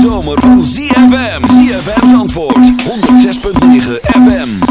zomer van ZFM. ZFM antwoord 106.9 FM.